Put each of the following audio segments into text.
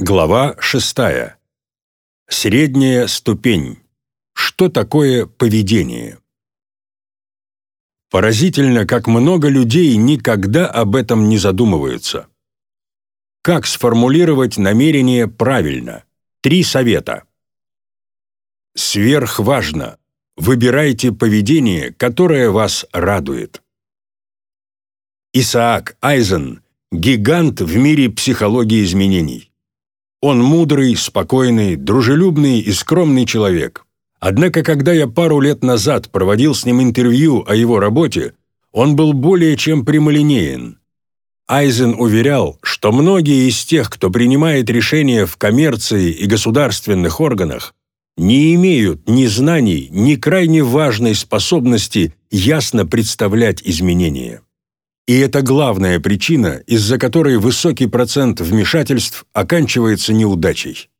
Глава 6. Средняя ступень. Что такое поведение? Поразительно, как много людей никогда об этом не задумываются. Как сформулировать намерение правильно? Три совета. Сверхважно. Выбирайте поведение, которое вас радует. Исаак Айзен – гигант в мире психологии изменений. Он мудрый, спокойный, дружелюбный и скромный человек. Однако, когда я пару лет назад проводил с ним интервью о его работе, он был более чем прямолинеен. Айзен уверял, что многие из тех, кто принимает решения в коммерции и государственных органах, не имеют ни знаний, ни крайне важной способности ясно представлять изменения. И это главная причина, из-за которой высокий процент вмешательств оканчивается неудачей.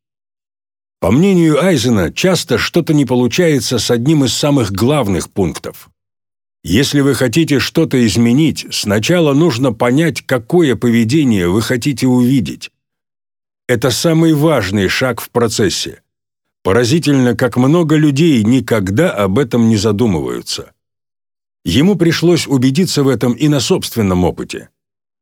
По мнению Айзена, часто что-то не получается с одним из самых главных пунктов. Если вы хотите что-то изменить, сначала нужно понять, какое поведение вы хотите увидеть. Это самый важный шаг в процессе. Поразительно, как много людей никогда об этом не задумываются. Ему пришлось убедиться в этом и на собственном опыте.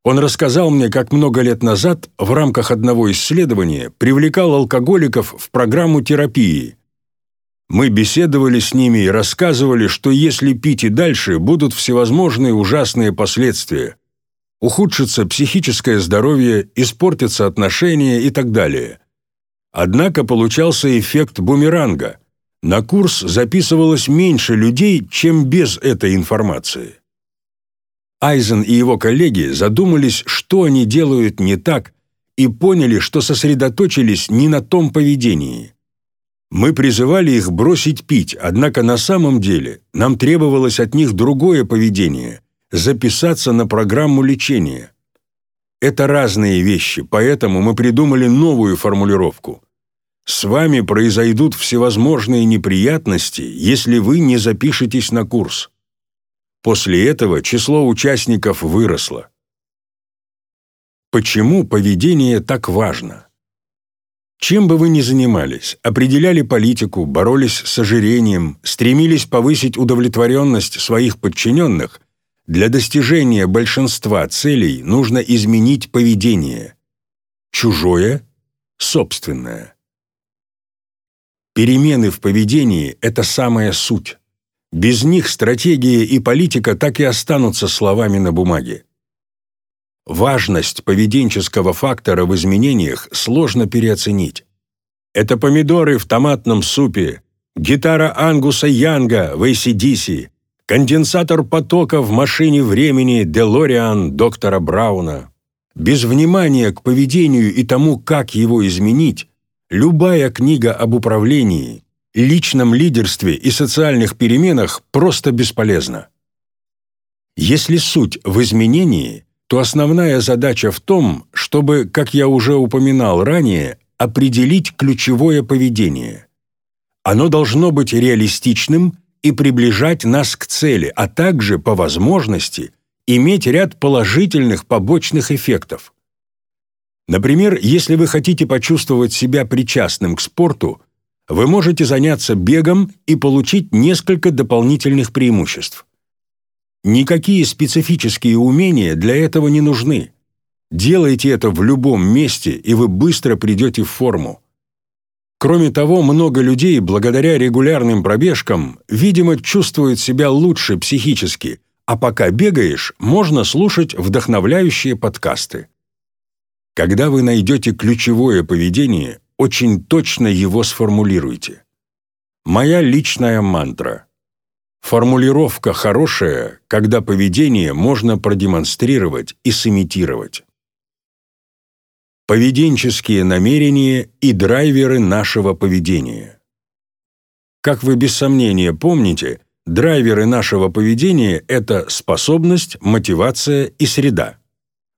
Он рассказал мне, как много лет назад в рамках одного исследования привлекал алкоголиков в программу терапии. Мы беседовали с ними и рассказывали, что если пить и дальше, будут всевозможные ужасные последствия. Ухудшится психическое здоровье, испортятся отношения и так далее. Однако получался эффект бумеранга – на курс записывалось меньше людей, чем без этой информации. Айзен и его коллеги задумались, что они делают не так, и поняли, что сосредоточились не на том поведении. Мы призывали их бросить пить, однако на самом деле нам требовалось от них другое поведение – записаться на программу лечения. Это разные вещи, поэтому мы придумали новую формулировку – с вами произойдут всевозможные неприятности, если вы не запишетесь на курс. После этого число участников выросло. Почему поведение так важно? Чем бы вы ни занимались, определяли политику, боролись с ожирением, стремились повысить удовлетворенность своих подчиненных, для достижения большинства целей нужно изменить поведение. Чужое – собственное. Перемены в поведении – это самая суть. Без них стратегия и политика так и останутся словами на бумаге. Важность поведенческого фактора в изменениях сложно переоценить. Это помидоры в томатном супе, гитара Ангуса Янга в ACDC, конденсатор потока в машине времени Делориан доктора Брауна. Без внимания к поведению и тому, как его изменить, Любая книга об управлении, личном лидерстве и социальных переменах просто бесполезна. Если суть в изменении, то основная задача в том, чтобы, как я уже упоминал ранее, определить ключевое поведение. Оно должно быть реалистичным и приближать нас к цели, а также, по возможности, иметь ряд положительных побочных эффектов. Например, если вы хотите почувствовать себя причастным к спорту, вы можете заняться бегом и получить несколько дополнительных преимуществ. Никакие специфические умения для этого не нужны. Делайте это в любом месте, и вы быстро придете в форму. Кроме того, много людей, благодаря регулярным пробежкам, видимо, чувствуют себя лучше психически, а пока бегаешь, можно слушать вдохновляющие подкасты. Когда вы найдете ключевое поведение, очень точно его сформулируйте. Моя личная мантра. Формулировка хорошая, когда поведение можно продемонстрировать и сымитировать. Поведенческие намерения и драйверы нашего поведения. Как вы без сомнения помните, драйверы нашего поведения – это способность, мотивация и среда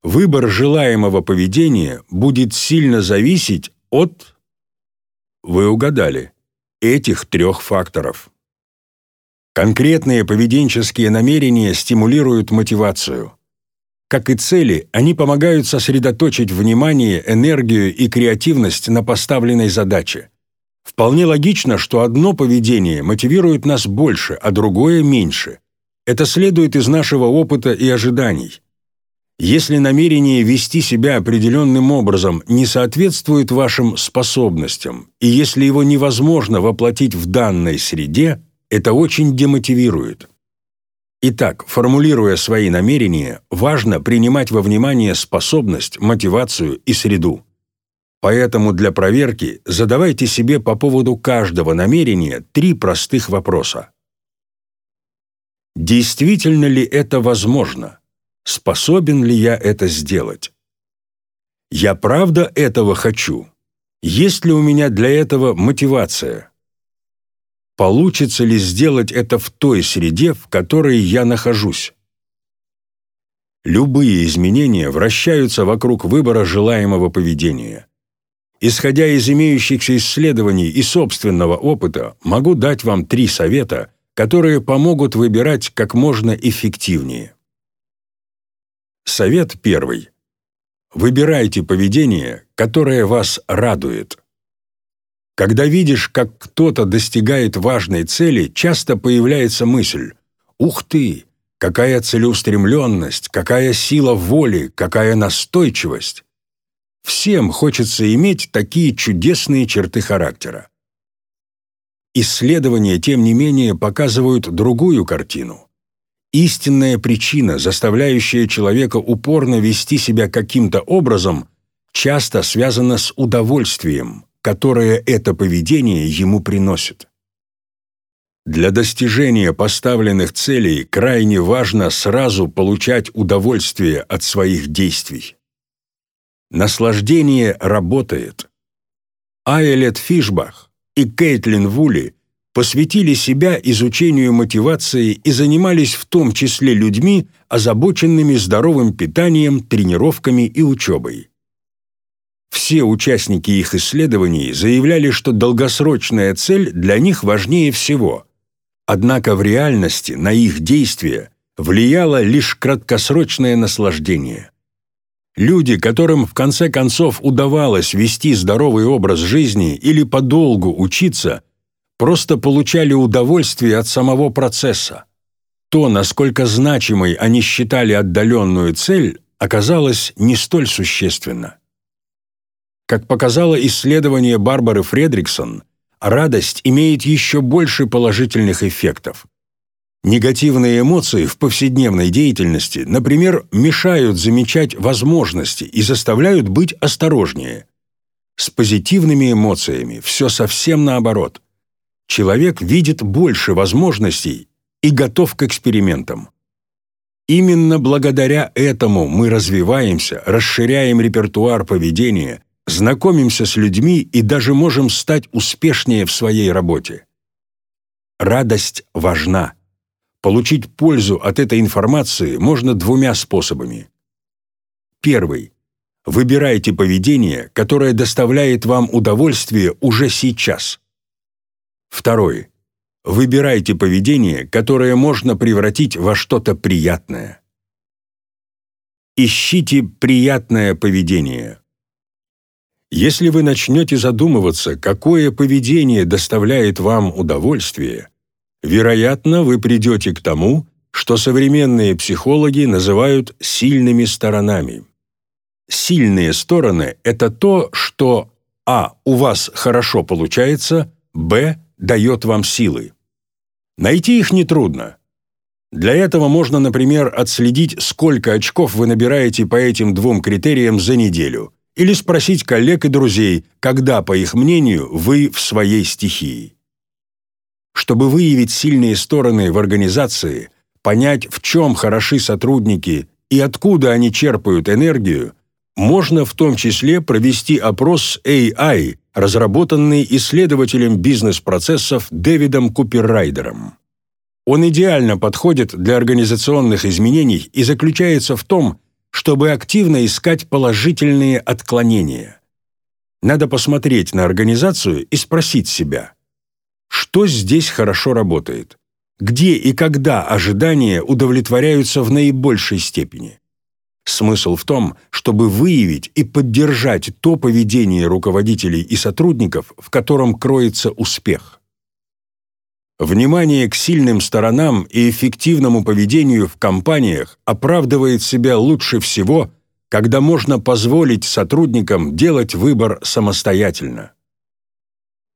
выбор желаемого поведения будет сильно зависеть от... Вы угадали. Этих трех факторов. Конкретные поведенческие намерения стимулируют мотивацию. Как и цели, они помогают сосредоточить внимание, энергию и креативность на поставленной задаче. Вполне логично, что одно поведение мотивирует нас больше, а другое – меньше. Это следует из нашего опыта и ожиданий. Если намерение вести себя определенным образом не соответствует вашим способностям, и если его невозможно воплотить в данной среде, это очень демотивирует. Итак, формулируя свои намерения, важно принимать во внимание способность, мотивацию и среду. Поэтому для проверки задавайте себе по поводу каждого намерения три простых вопроса. Действительно ли это возможно? Способен ли я это сделать? Я правда этого хочу? Есть ли у меня для этого мотивация? получится ли сделать это в той среде, в которой я нахожусь. Любые изменения вращаются вокруг выбора желаемого поведения. Исходя из имеющихся исследований и собственного опыта, могу дать вам три совета, которые помогут выбирать как можно эффективнее. Совет первый. Выбирайте поведение, которое вас радует. Когда видишь, как кто-то достигает важной цели, часто появляется мысль «Ух ты! Какая целеустремленность, какая сила воли, какая настойчивость!» Всем хочется иметь такие чудесные черты характера. Исследования, тем не менее, показывают другую картину. Истинная причина, заставляющая человека упорно вести себя каким-то образом, часто связана с удовольствием, которое это поведение ему приносит. Для достижения поставленных целей крайне важно сразу получать удовольствие от своих действий. Наслаждение работает. Айлет Фишбах и Кейтлин Вули посвятили себя изучению мотивации и занимались в том числе людьми, озабоченными здоровым питанием, тренировками и учебой. Все участники их исследований заявляли, что долгосрочная цель для них важнее всего. Однако в реальности на их действия влияло лишь краткосрочное наслаждение. Люди, которым в конце концов удавалось вести здоровый образ жизни или подолгу учиться, просто получали удовольствие от самого процесса. То, насколько значимой они считали отдаленную цель, оказалось не столь существенно. Как показало исследование Барбары Фредриксон, радость имеет еще больше положительных эффектов. Негативные эмоции в повседневной деятельности, например, мешают замечать возможности и заставляют быть осторожнее. С позитивными эмоциями все совсем наоборот. Человек видит больше возможностей и готов к экспериментам. Именно благодаря этому мы развиваемся, расширяем репертуар поведения, знакомимся с людьми и даже можем стать успешнее в своей работе. Радость важна. Получить пользу от этой информации можно двумя способами. Первый. Выбирайте поведение, которое доставляет вам удовольствие уже сейчас. Второй. Выбирайте поведение, которое можно превратить во что-то приятное. Ищите приятное поведение. Если вы начнете задумываться, какое поведение доставляет вам удовольствие, вероятно, вы придете к тому, что современные психологи называют сильными сторонами. Сильные стороны – это то, что а. у вас хорошо получается, б. Дает вам силы. Найти их нетрудно. Для этого можно, например, отследить, сколько очков вы набираете по этим двум критериям за неделю – или спросить коллег и друзей, когда, по их мнению, вы в своей стихии. Чтобы выявить сильные стороны в организации, понять, в чем хороши сотрудники и откуда они черпают энергию, можно в том числе провести опрос AI, разработанный исследователем бизнес-процессов Дэвидом Куперрайдером. Он идеально подходит для организационных изменений и заключается в том, чтобы активно искать положительные отклонения. Надо посмотреть на организацию и спросить себя, что здесь хорошо работает, где и когда ожидания удовлетворяются в наибольшей степени. Смысл в том, чтобы выявить и поддержать то поведение руководителей и сотрудников, в котором кроется успех. Внимание к сильным сторонам и эффективному поведению в компаниях оправдывает себя лучше всего, когда можно позволить сотрудникам делать выбор самостоятельно.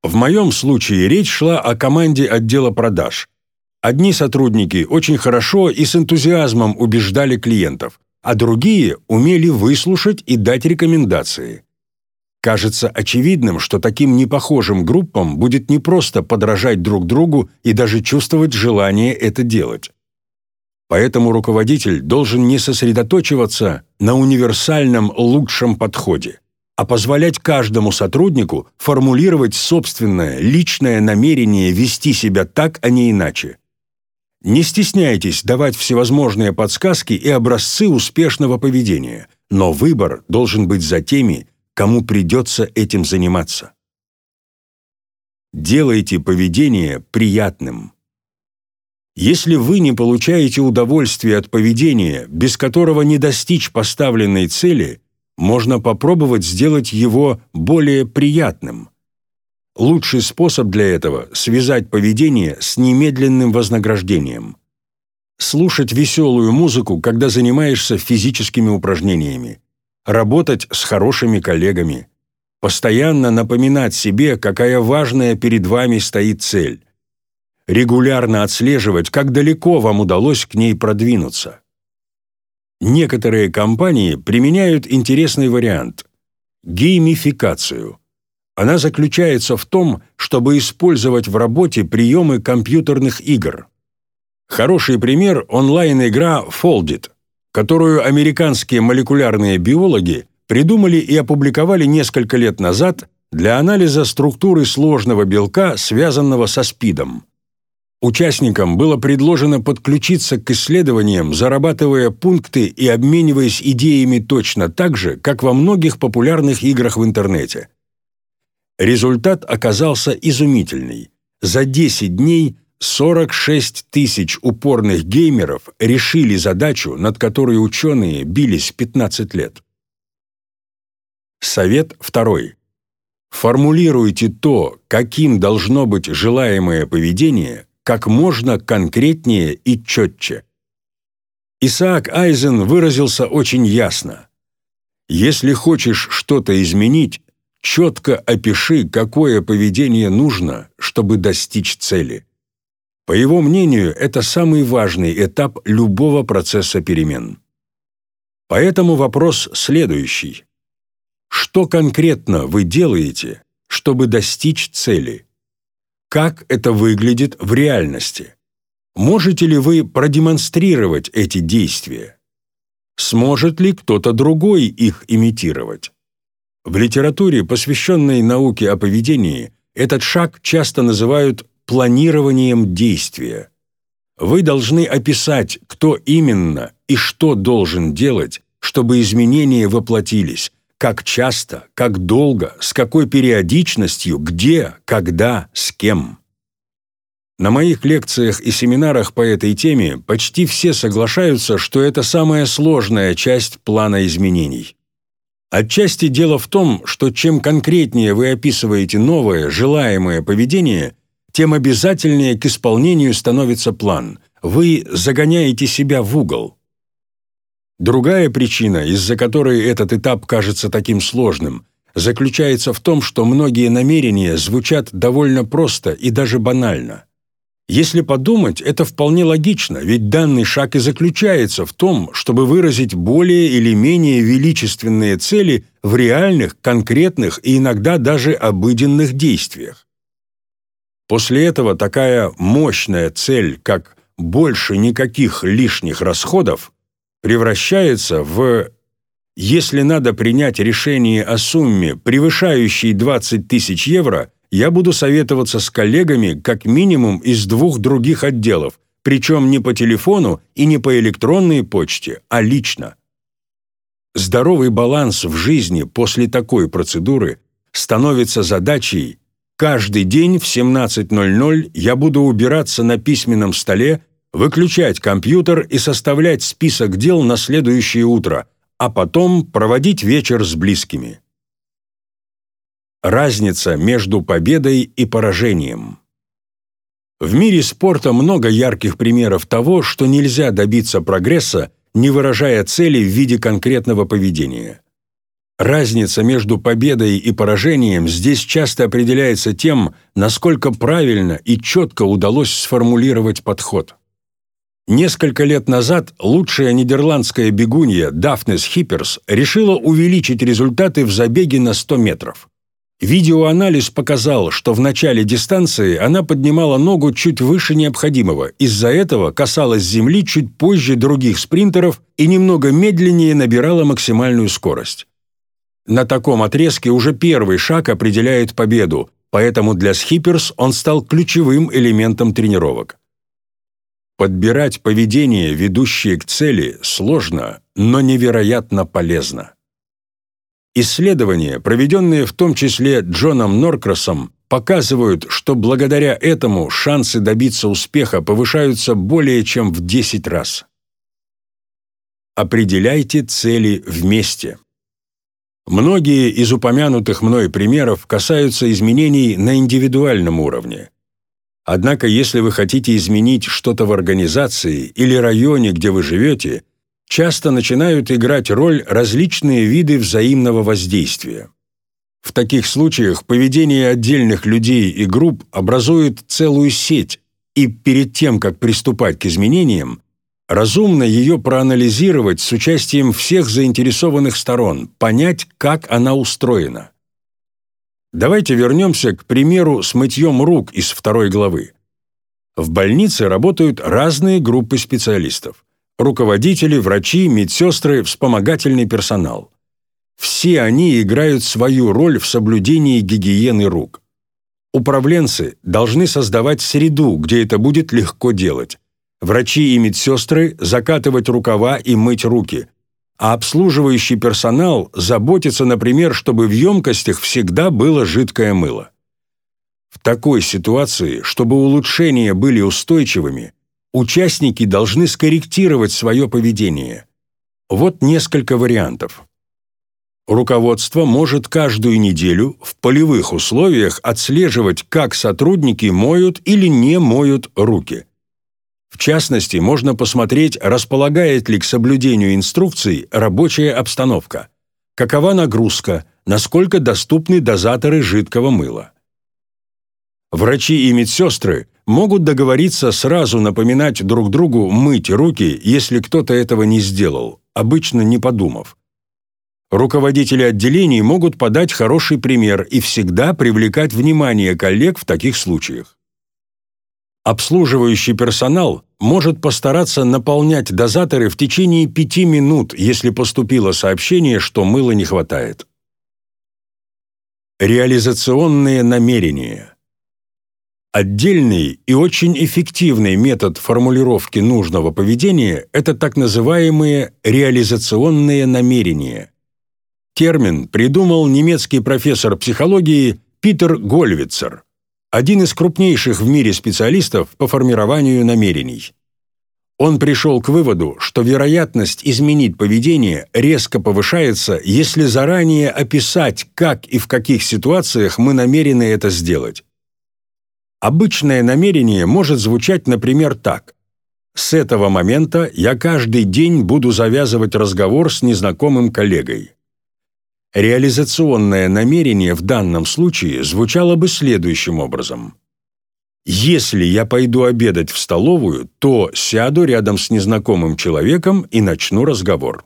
В моем случае речь шла о команде отдела продаж. Одни сотрудники очень хорошо и с энтузиазмом убеждали клиентов, а другие умели выслушать и дать рекомендации. Кажется очевидным, что таким непохожим группам будет непросто подражать друг другу и даже чувствовать желание это делать. Поэтому руководитель должен не сосредоточиваться на универсальном лучшем подходе, а позволять каждому сотруднику формулировать собственное личное намерение вести себя так, а не иначе. Не стесняйтесь давать всевозможные подсказки и образцы успешного поведения, но выбор должен быть за теми, кому придется этим заниматься. Делайте поведение приятным. Если вы не получаете удовольствия от поведения, без которого не достичь поставленной цели, можно попробовать сделать его более приятным. Лучший способ для этого – связать поведение с немедленным вознаграждением. Слушать веселую музыку, когда занимаешься физическими упражнениями. Работать с хорошими коллегами. Постоянно напоминать себе, какая важная перед вами стоит цель. Регулярно отслеживать, как далеко вам удалось к ней продвинуться. Некоторые компании применяют интересный вариант – геймификацию – она заключается в том, чтобы использовать в работе приемы компьютерных игр. Хороший пример – онлайн-игра Foldit, которую американские молекулярные биологи придумали и опубликовали несколько лет назад для анализа структуры сложного белка, связанного со СПИДом. Участникам было предложено подключиться к исследованиям, зарабатывая пункты и обмениваясь идеями точно так же, как во многих популярных играх в интернете – Результат оказался изумительный. За 10 дней 46 тысяч упорных геймеров решили задачу, над которой ученые бились 15 лет. Совет второй. Формулируйте то, каким должно быть желаемое поведение, как можно конкретнее и четче. Исаак Айзен выразился очень ясно. Если хочешь что-то изменить, четко опиши, какое поведение нужно, чтобы достичь цели. По его мнению, это самый важный этап любого процесса перемен. Поэтому вопрос следующий. Что конкретно вы делаете, чтобы достичь цели? Как это выглядит в реальности? Можете ли вы продемонстрировать эти действия? Сможет ли кто-то другой их имитировать? В литературе, посвященной науке о поведении, этот шаг часто называют планированием действия. Вы должны описать, кто именно и что должен делать, чтобы изменения воплотились, как часто, как долго, с какой периодичностью, где, когда, с кем. На моих лекциях и семинарах по этой теме почти все соглашаются, что это самая сложная часть плана изменений. Отчасти дело в том, что чем конкретнее вы описываете новое, желаемое поведение, тем обязательнее к исполнению становится план. Вы загоняете себя в угол. Другая причина, из-за которой этот этап кажется таким сложным, заключается в том, что многие намерения звучат довольно просто и даже банально – если подумать, это вполне логично, ведь данный шаг и заключается в том, чтобы выразить более или менее величественные цели в реальных, конкретных и иногда даже обыденных действиях. После этого такая мощная цель, как «больше никаких лишних расходов», превращается в «если надо принять решение о сумме, превышающей 20 тысяч евро», я буду советоваться с коллегами как минимум из двух других отделов, причем не по телефону и не по электронной почте, а лично. Здоровый баланс в жизни после такой процедуры становится задачей «каждый день в 17.00 я буду убираться на письменном столе, выключать компьютер и составлять список дел на следующее утро, а потом проводить вечер с близкими. Разница между победой и поражением. В мире спорта много ярких примеров того, что нельзя добиться прогресса, не выражая цели в виде конкретного поведения. Разница между победой и поражением здесь часто определяется тем, насколько правильно и четко удалось сформулировать подход. Несколько лет назад лучшая нидерландская бегунья Дафнес Хипперс решила увеличить результаты в забеге на 100 метров. Видеоанализ показал, что в начале дистанции она поднимала ногу чуть выше необходимого, из-за этого касалась земли чуть позже других спринтеров и немного медленнее набирала максимальную скорость. На таком отрезке уже первый шаг определяет победу, поэтому для Схипперс он стал ключевым элементом тренировок. Подбирать поведение, ведущее к цели, сложно, но невероятно полезно. Исследования, проведенные в том числе Джоном Норкрасом, показывают, что благодаря этому шансы добиться успеха повышаются более чем в 10 раз. Определяйте цели вместе. Многие из упомянутых мной примеров касаются изменений на индивидуальном уровне. Однако, если вы хотите изменить что-то в организации или районе, где вы живете, часто начинают играть роль различные виды взаимного воздействия. В таких случаях поведение отдельных людей и групп образует целую сеть, и перед тем, как приступать к изменениям, разумно ее проанализировать с участием всех заинтересованных сторон, понять, как она устроена. Давайте вернемся к примеру с мытьем рук из второй главы. В больнице работают разные группы специалистов. Руководители, врачи, медсестры, вспомогательный персонал. Все они играют свою роль в соблюдении гигиены рук. Управленцы должны создавать среду, где это будет легко делать врачи и медсестры закатывать рукава и мыть руки, а обслуживающий персонал заботится, например, чтобы в емкостях всегда было жидкое мыло. В такой ситуации, чтобы улучшения были устойчивыми, участники должны скорректировать свое поведение. Вот несколько вариантов. Руководство может каждую неделю в полевых условиях отслеживать, как сотрудники моют или не моют руки – в частности, можно посмотреть, располагает ли к соблюдению инструкций рабочая обстановка, какова нагрузка, насколько доступны дозаторы жидкого мыла. Врачи и медсестры могут договориться сразу напоминать друг другу мыть руки, если кто-то этого не сделал, обычно не подумав. Руководители отделений могут подать хороший пример и всегда привлекать внимание коллег в таких случаях. Обслуживающий персонал может постараться наполнять дозаторы в течение пяти минут, если поступило сообщение, что мыла не хватает. Реализационные намерения. Отдельный и очень эффективный метод формулировки нужного поведения – это так называемые реализационные намерения. Термин придумал немецкий профессор психологии Питер Гольвицер – один из крупнейших в мире специалистов по формированию намерений. Он пришел к выводу, что вероятность изменить поведение резко повышается, если заранее описать, как и в каких ситуациях мы намерены это сделать. Обычное намерение может звучать, например, так. «С этого момента я каждый день буду завязывать разговор с незнакомым коллегой. Реализационное намерение в данном случае звучало бы следующим образом. Если я пойду обедать в столовую, то сяду рядом с незнакомым человеком и начну разговор.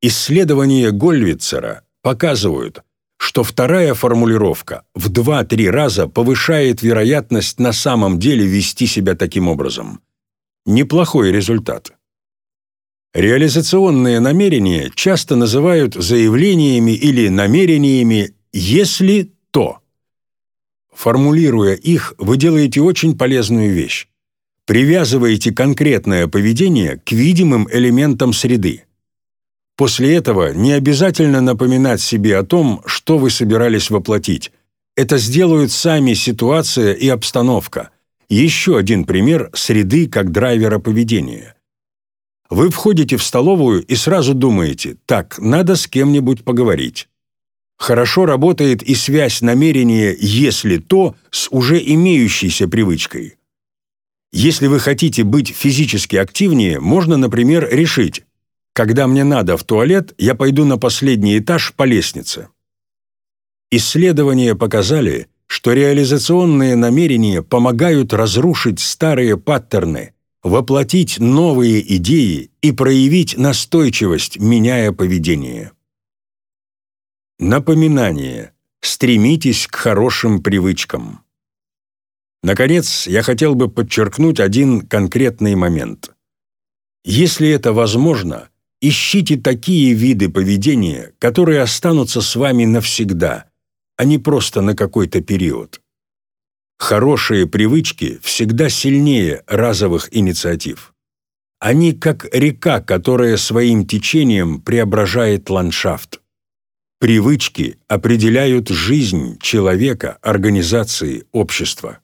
Исследования Гольвицера показывают, что вторая формулировка в 2-3 раза повышает вероятность на самом деле вести себя таким образом. Неплохой результат. Реализационные намерения часто называют заявлениями или намерениями «если то». Формулируя их, вы делаете очень полезную вещь. Привязываете конкретное поведение к видимым элементам среды. После этого не обязательно напоминать себе о том, что вы собирались воплотить. Это сделают сами ситуация и обстановка. Еще один пример среды как драйвера поведения. Вы входите в столовую и сразу думаете, так, надо с кем-нибудь поговорить. Хорошо работает и связь намерения «если то» с уже имеющейся привычкой. Если вы хотите быть физически активнее, можно, например, решить «когда мне надо в туалет, я пойду на последний этаж по лестнице». Исследования показали, что реализационные намерения помогают разрушить старые паттерны, воплотить новые идеи и проявить настойчивость, меняя поведение. Напоминание. Стремитесь к хорошим привычкам. Наконец, я хотел бы подчеркнуть один конкретный момент. Если это возможно, ищите такие виды поведения, которые останутся с вами навсегда – а не просто на какой-то период. Хорошие привычки всегда сильнее разовых инициатив. Они как река, которая своим течением преображает ландшафт. Привычки определяют жизнь человека, организации, общества.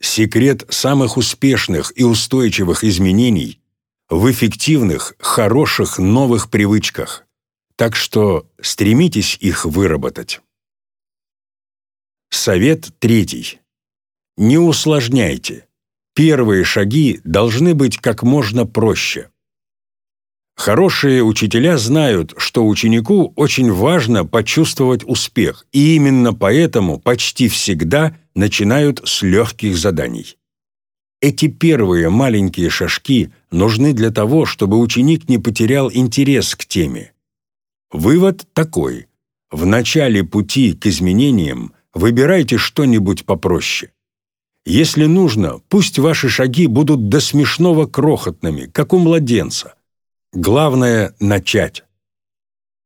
Секрет самых успешных и устойчивых изменений в эффективных, хороших новых привычках. Так что стремитесь их выработать. Совет третий. Не усложняйте. Первые шаги должны быть как можно проще. Хорошие учителя знают, что ученику очень важно почувствовать успех, и именно поэтому почти всегда начинают с легких заданий. Эти первые маленькие шажки нужны для того, чтобы ученик не потерял интерес к теме. Вывод такой. В начале пути к изменениям выбирайте что-нибудь попроще. Если нужно, пусть ваши шаги будут до смешного крохотными, как у младенца. Главное — начать.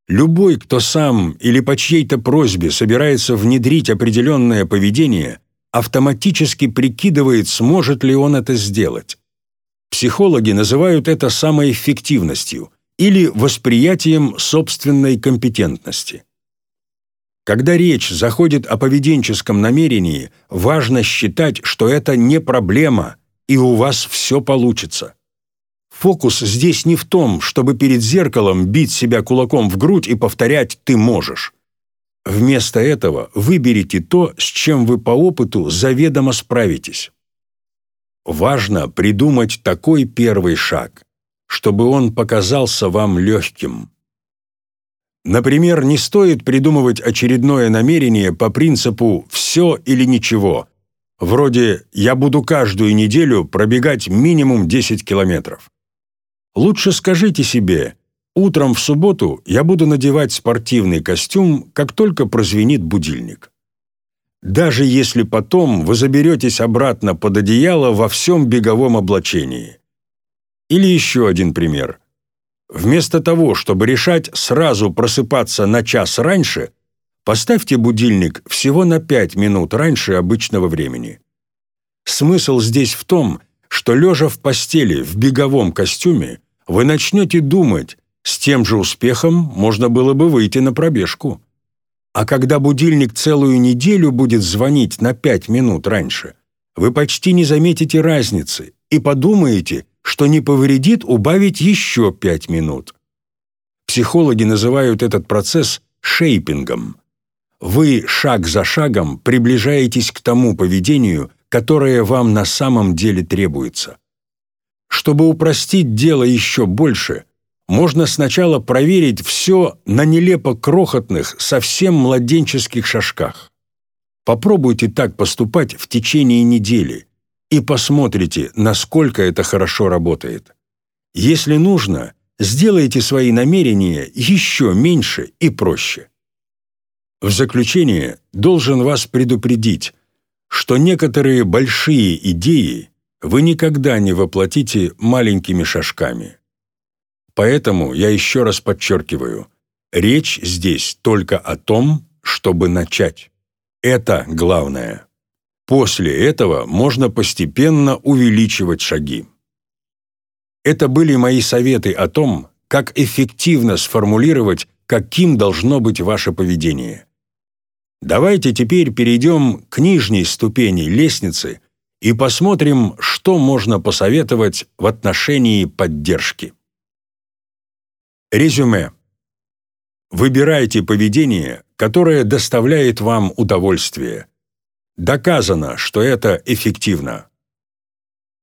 Любой, кто сам или по чьей-то просьбе собирается внедрить определенное поведение, автоматически прикидывает, сможет ли он это сделать. Психологи называют это самоэффективностью или восприятием собственной компетентности. Когда речь заходит о поведенческом намерении, важно считать, что это не проблема, и у вас все получится. Фокус здесь не в том, чтобы перед зеркалом бить себя кулаком в грудь и повторять «ты можешь». Вместо этого выберите то, с чем вы по опыту заведомо справитесь. Важно придумать такой первый шаг, чтобы он показался вам легким. Например, не стоит придумывать очередное намерение по принципу «все или ничего», вроде «я буду каждую неделю пробегать минимум 10 километров». Лучше скажите себе «утром в субботу я буду надевать спортивный костюм, как только прозвенит будильник». Даже если потом вы заберетесь обратно под одеяло во всем беговом облачении. Или еще один пример – Вместо того, чтобы решать сразу просыпаться на час раньше, поставьте будильник всего на 5 минут раньше обычного времени. Смысл здесь в том, что лежа в постели в беговом костюме, вы начнете думать, с тем же успехом можно было бы выйти на пробежку. А когда будильник целую неделю будет звонить на 5 минут раньше, вы почти не заметите разницы и подумаете, что не повредит убавить еще пять минут. Психологи называют этот процесс шейпингом. Вы шаг за шагом приближаетесь к тому поведению, которое вам на самом деле требуется. Чтобы упростить дело еще больше, можно сначала проверить все на нелепо крохотных, совсем младенческих шажках. Попробуйте так поступать в течение недели – и посмотрите, насколько это хорошо работает. Если нужно, сделайте свои намерения еще меньше и проще. В заключение должен вас предупредить, что некоторые большие идеи вы никогда не воплотите маленькими шажками. Поэтому я еще раз подчеркиваю, речь здесь только о том, чтобы начать. Это главное. После этого можно постепенно увеличивать шаги. Это были мои советы о том, как эффективно сформулировать, каким должно быть ваше поведение. Давайте теперь перейдем к нижней ступени лестницы и посмотрим, что можно посоветовать в отношении поддержки. Резюме. Выбирайте поведение, которое доставляет вам удовольствие. Доказано, что это эффективно.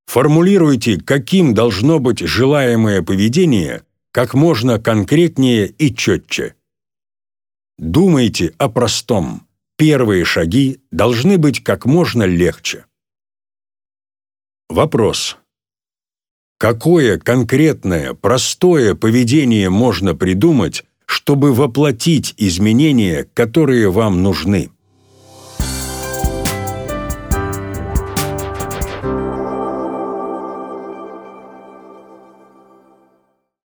Формулируйте, каким должно быть желаемое поведение как можно конкретнее и четче. Думайте о простом. Первые шаги должны быть как можно легче. Вопрос. Какое конкретное, простое поведение можно придумать, чтобы воплотить изменения, которые вам нужны?